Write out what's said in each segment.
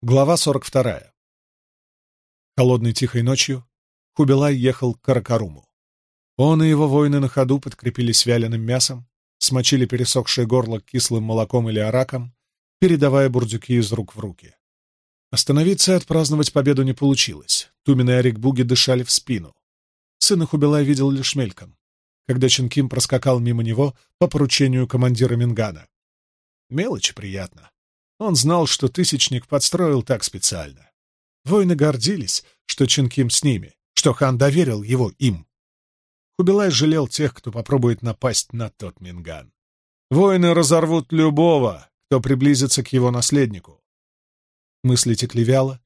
Глава 42. Холодной тихой ночью Хубилай ехал к Каракаруму. Он и его воины на ходу подкрепились вяленым мясом, смочили пересохшее горло кислым молоком или араком, передавая бурдюки из рук в руки. Остановиться и отпраздновать победу не получилось. Тумин и Арикбуги дышали в спину. Сына Хубилай видел лишь мельком, когда Чинким проскакал мимо него по поручению командира Мингана. Мелочи приятно. Он знал, что Тысячник подстроил так специально. Воины гордились, что Чинким с ними, что хан доверил его им. Хубилай жалел тех, кто попробует напасть на тот Минган. Воины разорвут любого, кто приблизится к его наследнику. Мысли текли вяло,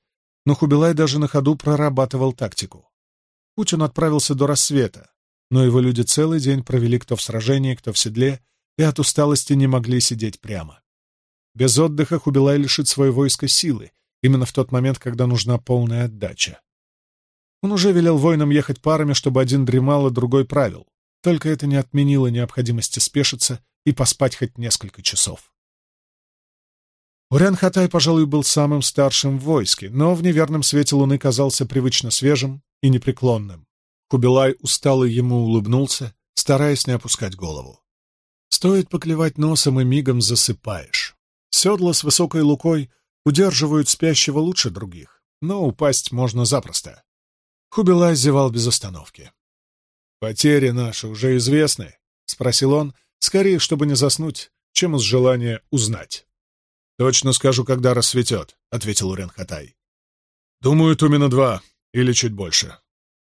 но Хубилай даже на ходу прорабатывал тактику. Путь он отправился до рассвета, но его люди целый день провели кто в сражении, кто в седле, и от усталости не могли сидеть прямо. Без отдыха Хубилай лишит свое войско силы, именно в тот момент, когда нужна полная отдача. Он уже велел воинам ехать парами, чтобы один дремал, а другой правил. Только это не отменило необходимости спешиться и поспать хоть несколько часов. Урян-Хатай, пожалуй, был самым старшим в войске, но в неверном свете луны казался привычно свежим и непреклонным. Кубилай устало ему улыбнулся, стараясь не опускать голову. Стоит поклевать носом, и мигом засыпаешь. Седла с высокой лукой удерживают спящего лучше других, но упасть можно запросто. Хубилай зевал без остановки. «Потери наши уже известны?» — спросил он, скорее, чтобы не заснуть, чем из желания узнать. «Точно скажу, когда рассветет», — ответил Уренхатай. «Думаю, Тумина два или чуть больше».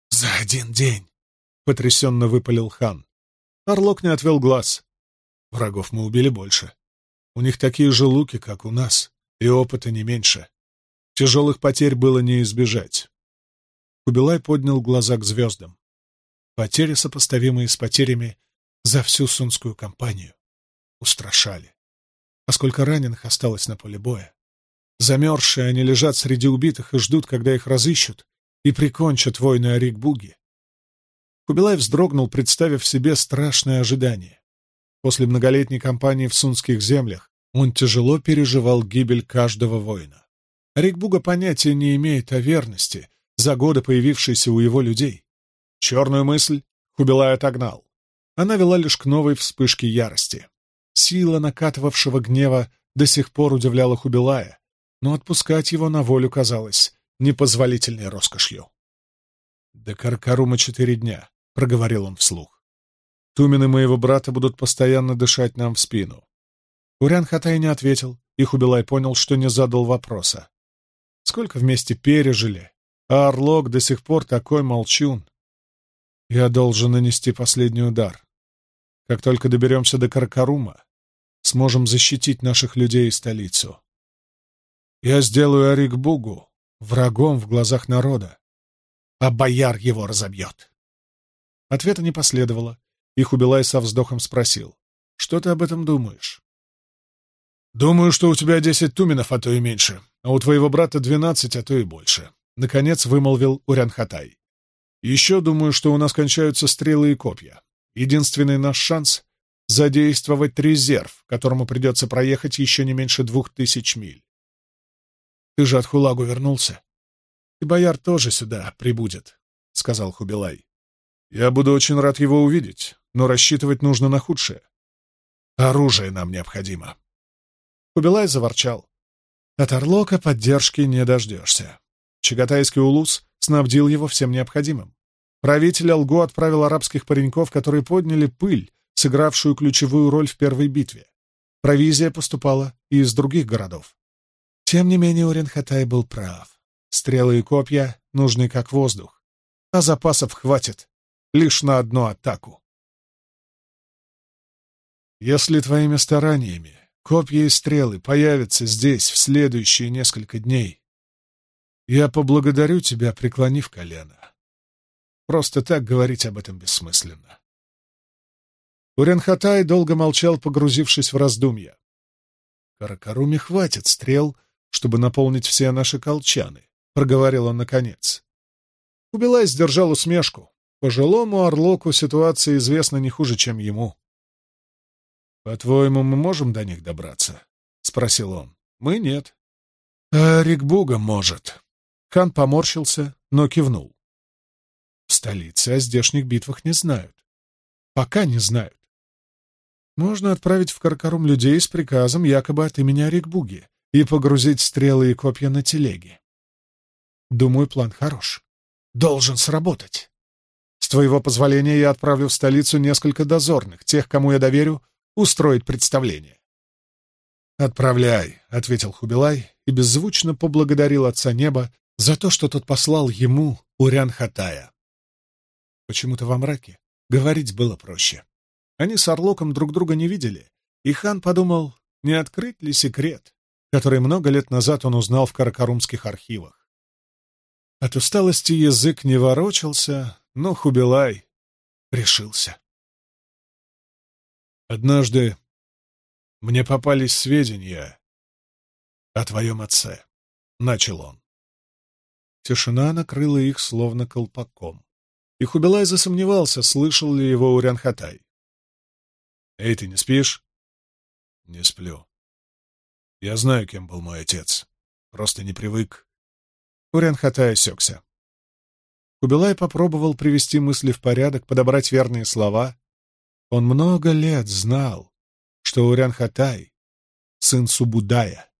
«За один день!» — потрясенно выпалил хан. Орлок не отвел глаз. «Врагов мы убили больше. У них такие же луки, как у нас, и опыта не меньше. Тяжелых потерь было не избежать. Кубилай поднял глаза к звездам. Потери, сопоставимые с потерями за всю сунскую кампанию, устрашали. А сколько раненых осталось на поле боя? Замерзшие они лежат среди убитых и ждут, когда их разыщут и прикончат войны Арикбуги. Кубилай вздрогнул, представив себе страшное ожидание. После многолетней кампании в Сунских землях он тяжело переживал гибель каждого воина. Рикбуга понятия не имеет о верности, за годы появившейся у его людей. Черную мысль Хубилай отогнал. Она вела лишь к новой вспышке ярости. Сила накатывавшего гнева до сих пор удивляла Хубилая, но отпускать его на волю казалось непозволительной роскошью. «До Каркарума четыре дня», — проговорил он вслух. Тумины моего брата будут постоянно дышать нам в спину. Урян Хатай не ответил, и Хубилай понял, что не задал вопроса. Сколько вместе пережили, а Орлок до сих пор такой молчун. Я должен нанести последний удар. Как только доберемся до Каркарума, сможем защитить наших людей и столицу. Я сделаю Арикбугу врагом в глазах народа, а бояр его разобьет. Ответа не последовало, и Хубилай со вздохом спросил. «Что ты об этом думаешь?» «Думаю, что у тебя десять туменов, а то и меньше, а у твоего брата двенадцать, а то и больше», — наконец вымолвил Урянхатай. «Еще думаю, что у нас кончаются стрелы и копья. Единственный наш шанс — задействовать резерв, которому придется проехать еще не меньше двух тысяч миль. Ты же от Хулагу вернулся. И бояр тоже сюда прибудет», — сказал Хубилай. «Я буду очень рад его увидеть но рассчитывать нужно на худшее. Оружие нам необходимо. Кубилай заворчал. От Орлока поддержки не дождешься. Чагатайский улус снабдил его всем необходимым. Правитель Алго отправил арабских пареньков, которые подняли пыль, сыгравшую ключевую роль в первой битве. Провизия поступала и из других городов. Тем не менее, Уренхатай был прав. Стрелы и копья нужны как воздух, а запасов хватит лишь на одну атаку. Если твоими стараниями копья и стрелы появятся здесь в следующие несколько дней, я поблагодарю тебя, преклонив колено. Просто так говорить об этом бессмысленно. Уренхатай долго молчал, погрузившись в раздумья. «Каракаруме хватит стрел, чтобы наполнить все наши колчаны», — проговорил он наконец. Убилай сдержал усмешку. Пожилому Орлоку ситуация известна не хуже, чем ему. «По-твоему, мы можем до них добраться?» — спросил он. «Мы нет». А Рикбуга может. Хан поморщился, но кивнул. В столице о здешних битвах не знают. Пока не знают. Можно отправить в Каркарум людей с приказом якобы от имени Рикбуги и погрузить стрелы и копья на телеги. Думаю, план хорош. Должен сработать. С твоего позволения я отправлю в столицу несколько дозорных, тех, кому я доверю, устроить представление. «Отправляй», — ответил Хубилай и беззвучно поблагодарил Отца Неба за то, что тот послал ему Урян-Хатая. Почему-то во мраке говорить было проще. Они с Орлоком друг друга не видели, и хан подумал, не открыть ли секрет, который много лет назад он узнал в каракарумских архивах. От усталости язык не ворочался, но Хубилай решился. «Однажды мне попались сведения о твоем отце», — начал он. Тишина накрыла их словно колпаком, и Хубилай засомневался, слышал ли его Урянхатай. «Эй, ты не спишь?» «Не сплю. Я знаю, кем был мой отец. Просто не привык Уренхатай осекся. Кубилай попробовал привести мысли в порядок, подобрать верные слова. Он много лет знал, что Урянхатай — сын Субудая,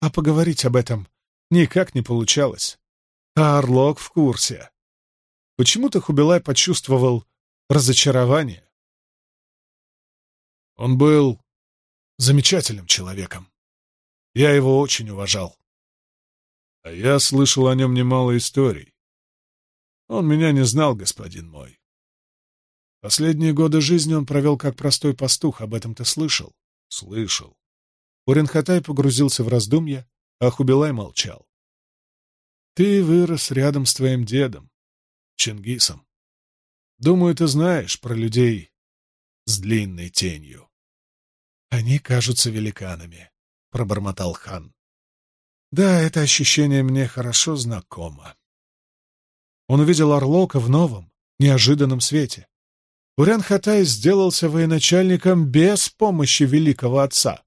а поговорить об этом никак не получалось. А Орлок в курсе. Почему-то Хубилай почувствовал разочарование. Он был замечательным человеком. Я его очень уважал. А я слышал о нем немало историй. Он меня не знал, господин мой. Последние годы жизни он провел как простой пастух, об этом ты слышал? Слышал. Уренхатай погрузился в раздумья, а Хубилай молчал. Ты вырос рядом с твоим дедом, Чингисом. Думаю, ты знаешь про людей с длинной тенью. Они кажутся великанами, — пробормотал хан. Да, это ощущение мне хорошо знакомо. Он увидел Орлока в новом, неожиданном свете. Урян-Хатай сделался военачальником без помощи великого отца.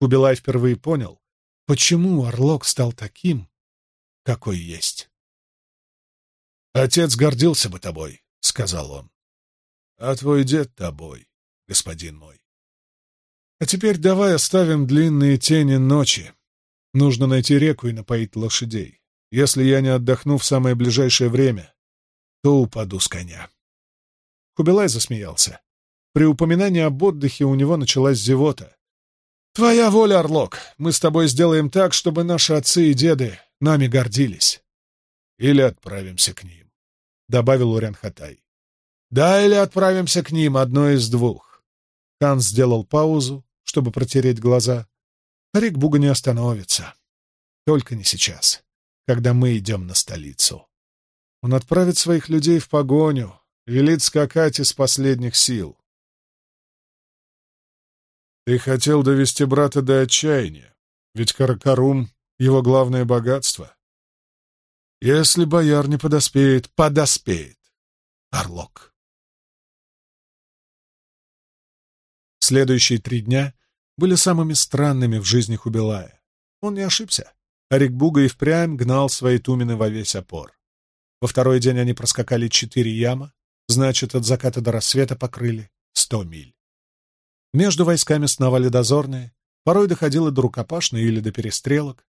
Кубилай впервые понял, почему Орлок стал таким, какой есть. «Отец гордился бы тобой», — сказал он. «А твой дед тобой, господин мой. А теперь давай оставим длинные тени ночи, Нужно найти реку и напоить лошадей. Если я не отдохну в самое ближайшее время, то упаду с коня. Кубилай засмеялся. При упоминании об отдыхе у него началась зевота. «Твоя воля, Орлок! Мы с тобой сделаем так, чтобы наши отцы и деды нами гордились. Или отправимся к ним», — добавил Урянхатай. «Да, или отправимся к ним, одно из двух». Хан сделал паузу, чтобы протереть глаза, Рик Буга не остановится. Только не сейчас, когда мы идем на столицу. Он отправит своих людей в погоню, велит скакать из последних сил. Ты хотел довести брата до отчаяния, ведь Каракарум — его главное богатство. Если бояр не подоспеет, подоспеет. Орлок. Следующие три дня были самыми странными в жизни Хубилая. Он не ошибся. Арикбуга и впрямь гнал свои тумены во весь опор. Во второй день они проскакали четыре яма, значит, от заката до рассвета покрыли сто миль. Между войсками сновали дозорные, порой доходило до рукопашной или до перестрелок.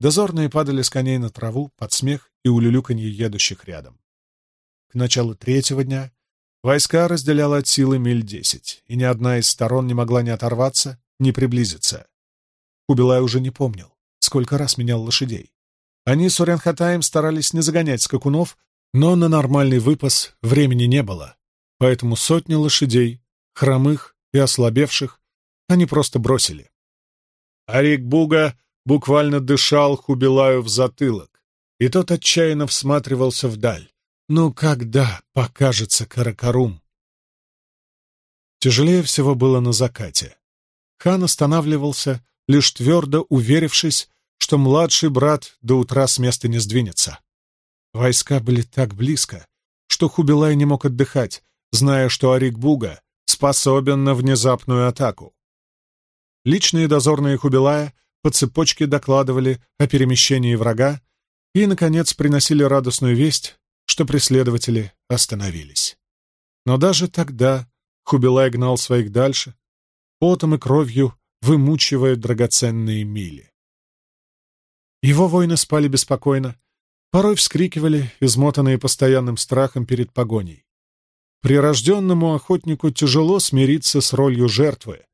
Дозорные падали с коней на траву под смех и улюлюканье едущих рядом. К началу третьего дня войска разделяло от силы миль десять, и ни одна из сторон не могла не оторваться не приблизиться. Кубилай уже не помнил, сколько раз менял лошадей. Они с Уренхатаем старались не загонять скакунов, но на нормальный выпас времени не было, поэтому сотни лошадей, хромых и ослабевших, они просто бросили. Арик Буга буквально дышал Хубилаю в затылок, и тот отчаянно всматривался вдаль. Ну когда покажется Каракарум? Тяжелее всего было на закате. Хан останавливался, лишь твердо уверившись, что младший брат до утра с места не сдвинется. Войска были так близко, что Хубилай не мог отдыхать, зная, что Арикбуга способен на внезапную атаку. Личные дозорные Хубилая по цепочке докладывали о перемещении врага и, наконец, приносили радостную весть, что преследователи остановились. Но даже тогда Хубилай гнал своих дальше, потом и кровью вымучивая драгоценные мили. Его воины спали беспокойно, порой вскрикивали, измотанные постоянным страхом перед погоней. Прирожденному охотнику тяжело смириться с ролью жертвы,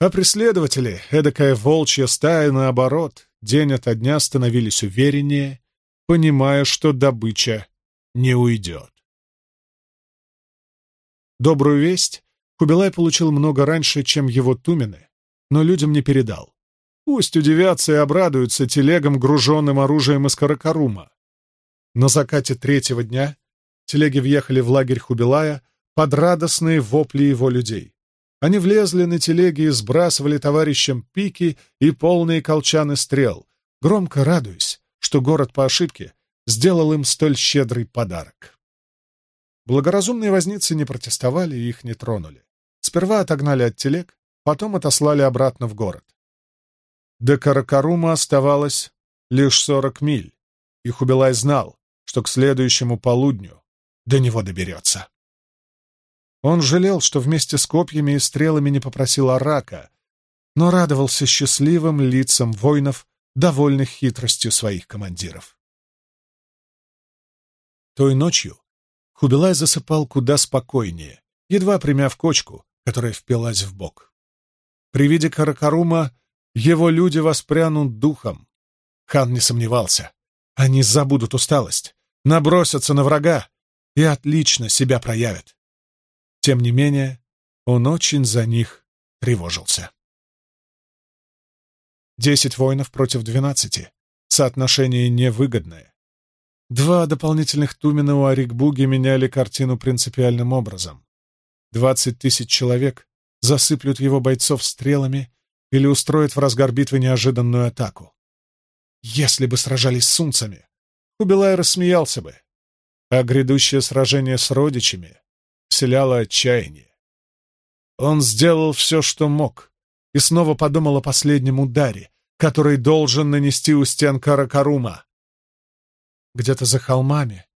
а преследователи, эдакая волчья стая, наоборот, день ото дня становились увереннее, понимая, что добыча не уйдет. Добрую весть Кубилай получил много раньше, чем его тумены, но людям не передал. Пусть удивятся и обрадуются телегам, груженным оружием из Каракарума. На закате третьего дня телеги въехали в лагерь Хубилая под радостные вопли его людей. Они влезли на телеги и сбрасывали товарищам пики и полные колчаны стрел, громко радуясь, что город по ошибке сделал им столь щедрый подарок. Благоразумные возницы не протестовали и их не тронули. Сперва отогнали от телег, потом отослали обратно в город. До Каракарума оставалось лишь сорок миль, и Хубилай знал, что к следующему полудню до него доберется. Он жалел, что вместе с копьями и стрелами не попросил Арака, но радовался счастливым лицам воинов, довольных хитростью своих командиров. Той ночью Хубилай засыпал куда спокойнее, едва примяв кочку, которая впилась в бок. При виде Каракарума его люди воспрянут духом. Хан не сомневался. Они забудут усталость, набросятся на врага и отлично себя проявят. Тем не менее, он очень за них тревожился. Десять воинов против двенадцати. Соотношение невыгодное. Два дополнительных Тумена у Арикбуги меняли картину принципиальным образом. Двадцать тысяч человек засыплют его бойцов стрелами или устроят в разгар битвы неожиданную атаку. Если бы сражались с сунцами, Хубилай рассмеялся бы, а грядущее сражение с родичами вселяло отчаяние. Он сделал все, что мог, и снова подумал о последнем ударе, который должен нанести у стен Каракарума. Где-то за холмами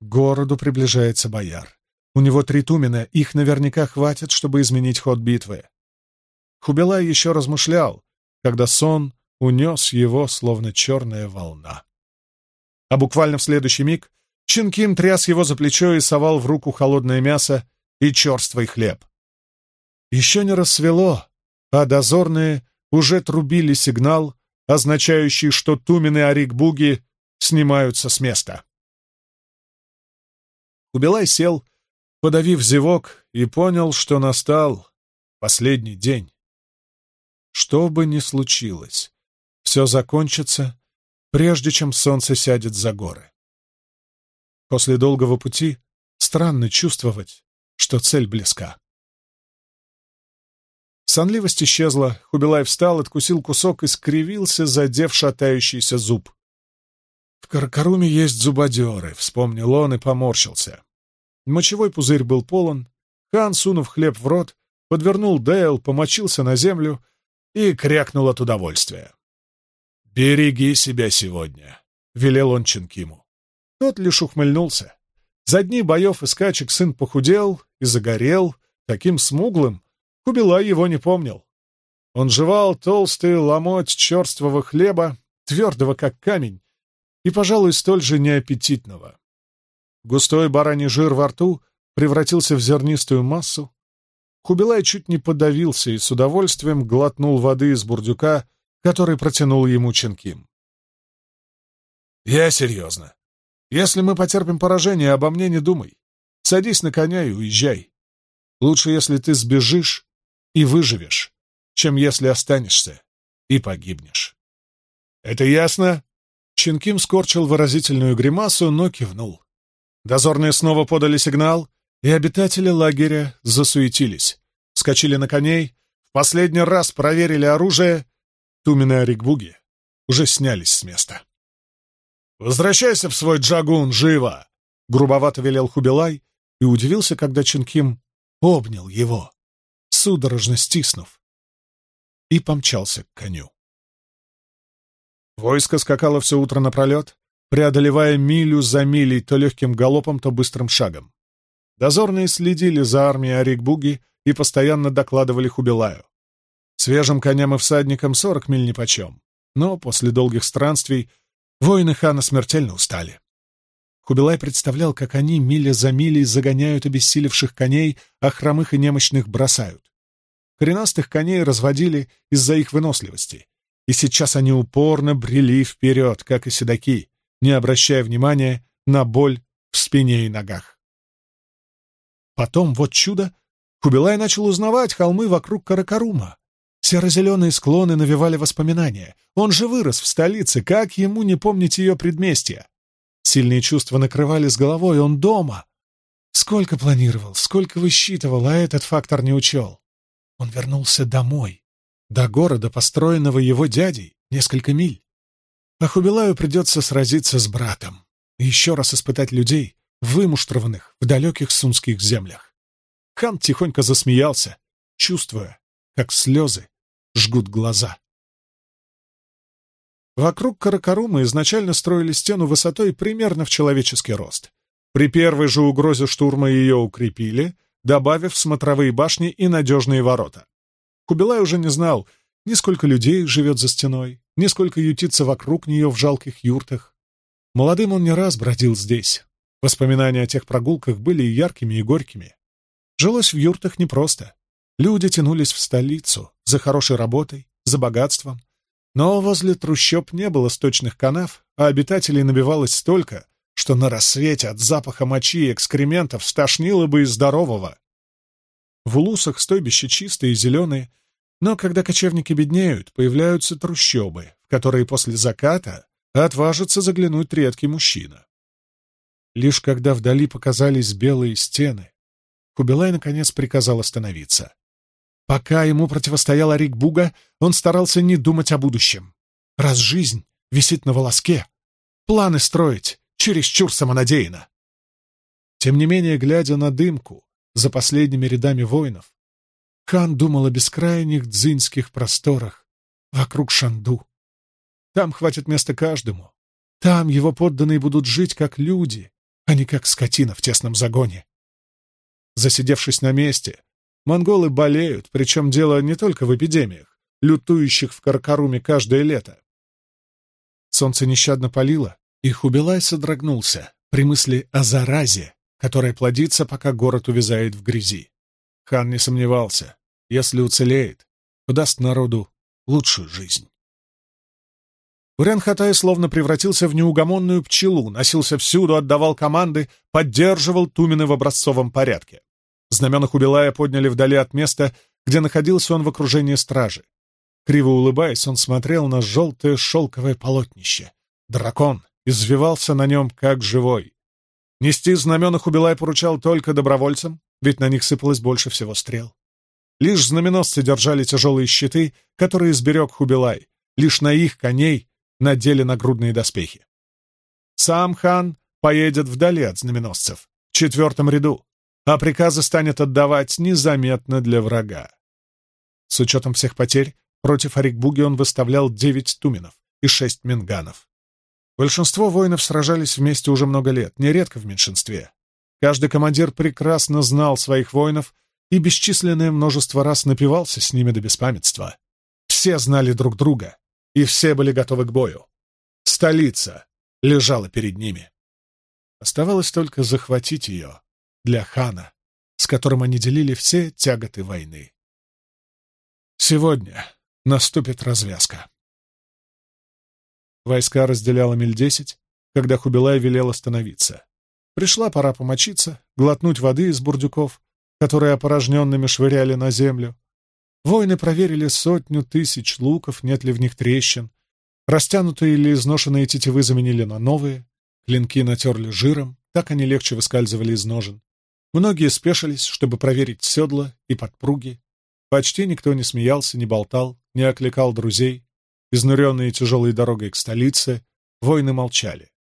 к городу приближается бояр. У него три тумена, их наверняка хватит, чтобы изменить ход битвы. Хубилай еще размышлял, когда сон унес его, словно черная волна. А буквально в следующий миг Чинким тряс его за плечо и совал в руку холодное мясо и черствый хлеб. Еще не рассвело, а дозорные уже трубили сигнал, означающий, что Тумен и Арикбуги снимаются с места. Хубилай сел, подавив зевок, и понял, что настал последний день. Что бы ни случилось, все закончится, прежде чем солнце сядет за горы. После долгого пути странно чувствовать, что цель близка. Сонливость исчезла, Хубилай встал, откусил кусок и скривился, задев шатающийся зуб. «В Каракаруме есть зубодеры», — вспомнил он и поморщился. Мочевой пузырь был полон. Хан, сунув хлеб в рот, подвернул Дейл, помочился на землю и крякнул от удовольствия. «Береги себя сегодня», — велел он Чинкиму. Тот лишь ухмыльнулся. За дни боев и скачек сын похудел и загорел, таким смуглым, Кубилай его не помнил. Он жевал толстый ломоть черствого хлеба, твердого как камень, и, пожалуй, столь же неаппетитного. Густой бараний жир во рту превратился в зернистую массу. Кубилай чуть не подавился и с удовольствием глотнул воды из бурдюка, который протянул ему Ченким. «Я серьезно. Если мы потерпим поражение, обо мне не думай. Садись на коня и уезжай. Лучше, если ты сбежишь и выживешь, чем если останешься и погибнешь. Это ясно?» Чинким скорчил выразительную гримасу, но кивнул. Дозорные снова подали сигнал, и обитатели лагеря засуетились. Скочили на коней, в последний раз проверили оружие. Тумен и Орикбуги уже снялись с места. «Возвращайся в свой джагун, живо!» — грубовато велел Хубилай и удивился, когда Чинким обнял его, судорожно стиснув, и помчался к коню. Войско скакало все утро напролет, преодолевая милю за милей то легким галопом, то быстрым шагом. Дозорные следили за армией Арикбуги и постоянно докладывали Хубилаю. Свежим коням и всадникам сорок миль нипочем, но после долгих странствий воины хана смертельно устали. Хубилай представлял, как они миля за милей загоняют обессилевших коней, а хромых и немощных бросают. Коренастых коней разводили из-за их выносливости, и сейчас они упорно брели вперед, как и седаки, не обращая внимания на боль в спине и ногах. Потом, вот чудо, Кубилай начал узнавать холмы вокруг Каракарума. Серо-зеленые склоны навевали воспоминания. Он же вырос в столице, как ему не помнить ее предместья? Сильные чувства накрывали с головой, он дома. Сколько планировал, сколько высчитывал, а этот фактор не учел. Он вернулся домой. До города, построенного его дядей, несколько миль. А Хубилаю придется сразиться с братом и еще раз испытать людей, вымуштрованных в далеких сунских землях. Хан тихонько засмеялся, чувствуя, как слезы жгут глаза. Вокруг Каракарума изначально строили стену высотой примерно в человеческий рост. При первой же угрозе штурма ее укрепили, добавив смотровые башни и надежные ворота. Кубилай уже не знал, ни сколько людей живет за стеной, ни сколько ютится вокруг нее в жалких юртах. Молодым он не раз бродил здесь. Воспоминания о тех прогулках были и яркими, и горькими. Жилось в юртах непросто. Люди тянулись в столицу за хорошей работой, за богатством. Но возле трущоб не было сточных канав, а обитателей набивалось столько, что на рассвете от запаха мочи и экскрементов стошнило бы и здорового. В улусах стойбища чистые и зеленые, но когда кочевники беднеют, появляются трущобы, в которые после заката отважится заглянуть редкий мужчина. Лишь когда вдали показались белые стены, Кубилай наконец приказал остановиться. Пока ему противостоял Арик Буга, он старался не думать о будущем. Раз жизнь висит на волоске, планы строить чересчур самонадеянно. Тем не менее, глядя на дымку за последними рядами воинов, Хан думал о бескрайних дзинских просторах вокруг Шанду. Там хватит места каждому. Там его подданные будут жить как люди, а не как скотина в тесном загоне. Засидевшись на месте, монголы болеют, причем дело не только в эпидемиях, лютующих в Каркаруме каждое лето. Солнце нещадно палило, и Хубилай содрогнулся при мысли о заразе, которая плодится, пока город увязает в грязи. Хан не сомневался. Если уцелеет, даст народу лучшую жизнь. Урен-Хатай словно превратился в неугомонную пчелу, носился всюду, отдавал команды, поддерживал Тумины в образцовом порядке. Знамена Хубилая подняли вдали от места, где находился он в окружении стражи. Криво улыбаясь, он смотрел на желтое шелковое полотнище. Дракон извивался на нем, как живой. Нести знамена Хубилай поручал только добровольцам, ведь на них сыпалось больше всего стрел. Лишь знаменосцы держали тяжелые щиты, которые сберег Хубилай. Лишь на их коней надели нагрудные доспехи. Сам хан поедет вдали от знаменосцев, в четвертом ряду, а приказы станет отдавать незаметно для врага. С учетом всех потерь, против Арикбуги он выставлял девять туменов и шесть минганов. Большинство воинов сражались вместе уже много лет, нередко в меньшинстве. Каждый командир прекрасно знал своих воинов и бесчисленное множество раз напивался с ними до беспамятства. Все знали друг друга, и все были готовы к бою. Столица лежала перед ними. Оставалось только захватить ее для хана, с которым они делили все тяготы войны. Сегодня наступит развязка. Войска разделяло миль десять, когда Хубилай велел остановиться. Пришла пора помочиться, глотнуть воды из бурдюков, которые опорожненными швыряли на землю. Воины проверили сотню тысяч луков, нет ли в них трещин. Растянутые или изношенные тетивы заменили на новые, клинки натерли жиром, так они легче выскальзывали из ножен. Многие спешились, чтобы проверить седла и подпруги. Почти никто не смеялся, не болтал, не окликал друзей. Изнуренные тяжелой дорогой к столице, воины молчали.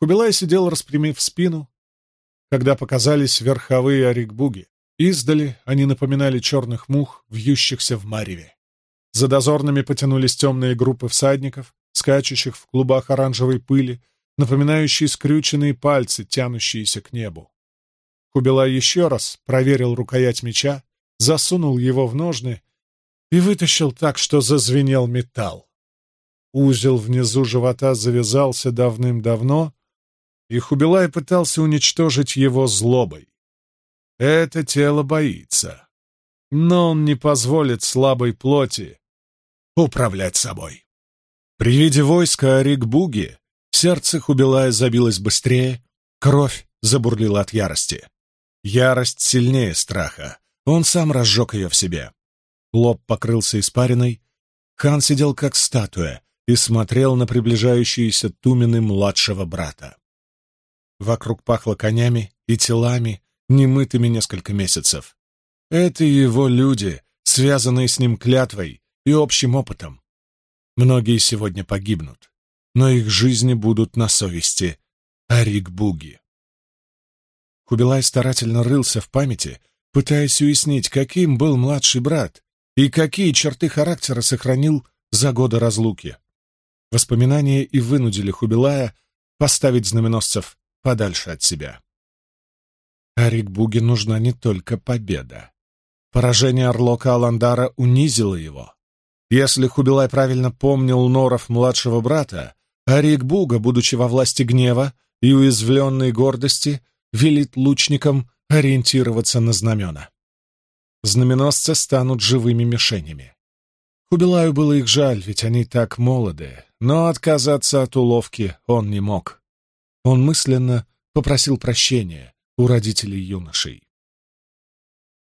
Кубилай сидел, распрямив спину, когда показались верховые орикбуги. Издали они напоминали черных мух, вьющихся в мареве. За дозорными потянулись темные группы всадников, скачущих в клубах оранжевой пыли, напоминающие скрюченные пальцы, тянущиеся к небу. Кубилай еще раз проверил рукоять меча, засунул его в ножны и вытащил так, что зазвенел металл. Узел внизу живота завязался давным-давно, и Хубилай пытался уничтожить его злобой. Это тело боится, но он не позволит слабой плоти управлять собой. При виде войска Арик-Буги сердце Хубилая забилось быстрее, кровь забурлила от ярости. Ярость сильнее страха, он сам разжег ее в себе. Лоб покрылся испариной, хан сидел как статуя и смотрел на приближающиеся тумены младшего брата. Вокруг пахло конями и телами, немытыми несколько месяцев. Это его люди, связанные с ним клятвой и общим опытом. Многие сегодня погибнут, но их жизни будут на совести Арик-Буги. Хубилай старательно рылся в памяти, пытаясь уяснить, каким был младший брат и какие черты характера сохранил за годы разлуки. Воспоминания и вынудили Хубилая поставить знаменосцев подальше от себя. Арикбуге нужна не только победа. Поражение Орлока Аландара унизило его. Если Хубилай правильно помнил норов младшего брата, Арикбуга, будучи во власти гнева и уязвленной гордости, велит лучникам ориентироваться на знамена. Знаменосцы станут живыми мишенями. Хубилаю было их жаль, ведь они так молоды, но отказаться от уловки он не мог. Он мысленно попросил прощения, у родителей юношей.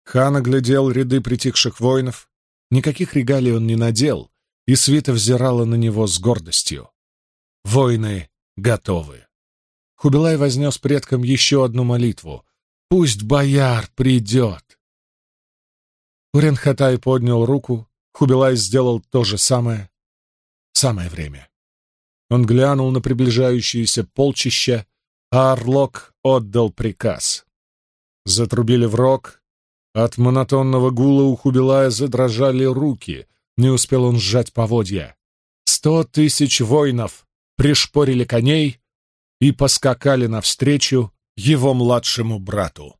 Хан оглядел ряды притихших воинов. Никаких регалий он не надел, и свита взирала на него с гордостью. Воины готовы. Хубилай вознес предкам еще одну молитву. «Пусть бояр придет!» Уренхатай поднял руку, Хубилай сделал то же самое. Самое время. Он глянул на приближающееся полчища, а Орлок отдал приказ. Затрубили в рог. От монотонного гула у Хубилая задрожали руки. Не успел он сжать поводья. Сто тысяч воинов пришпорили коней и поскакали навстречу его младшему брату.